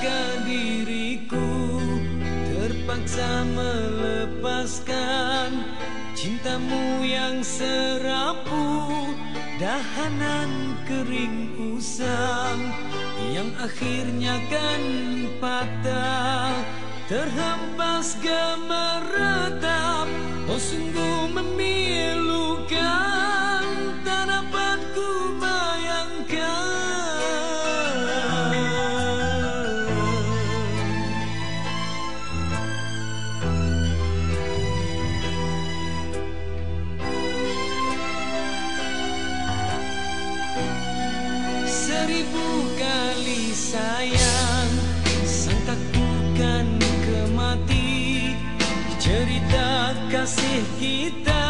ke diriku. Terpaksa melepaskan cintamu yang serapu. Dahanan kering usang yang akhirnya kan patah. Terhempas gemeretap oh, seribu kali sayang Sentak bukan kemati. Cerita kasih kita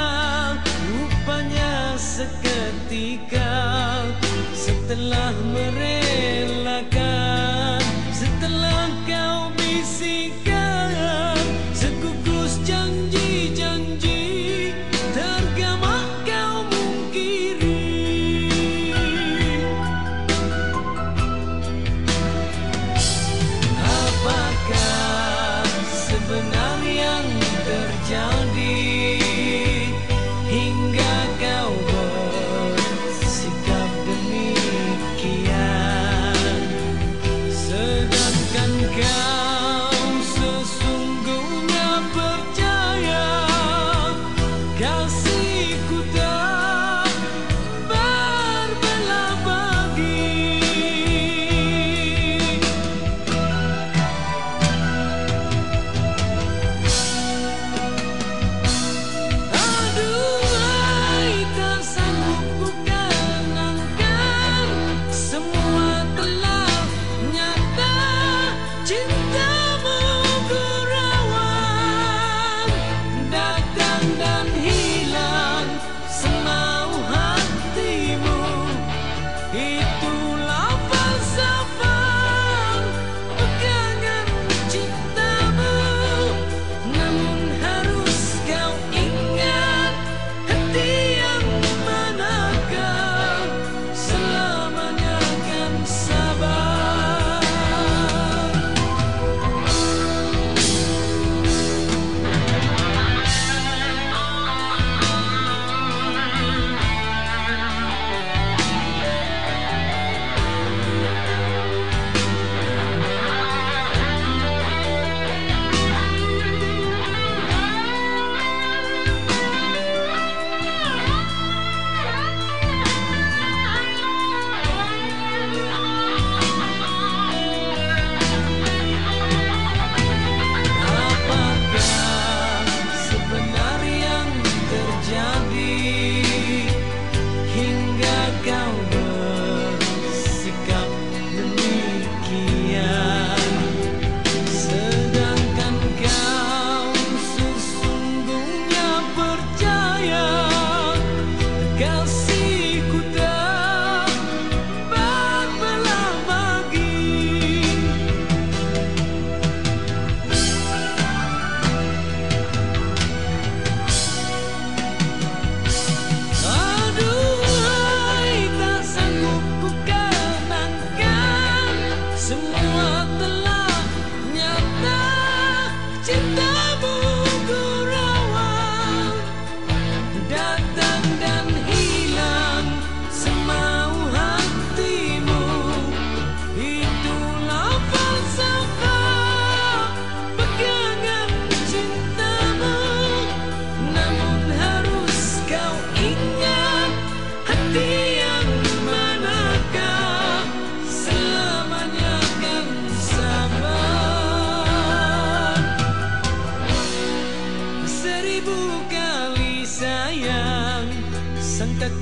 Rupanya seketika. Setelah merelakan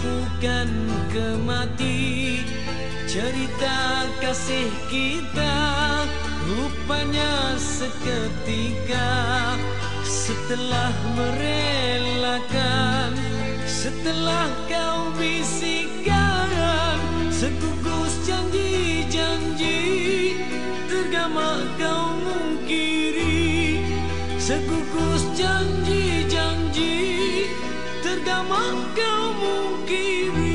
bukan kemati. Cerita kasih kita Rupanya seketika. Setelah merelakan Setelah kau bisikan Sekugus janji-janji Tergama kau mungkiri Sekugus janji-janji. tidak mampu kau mungkiri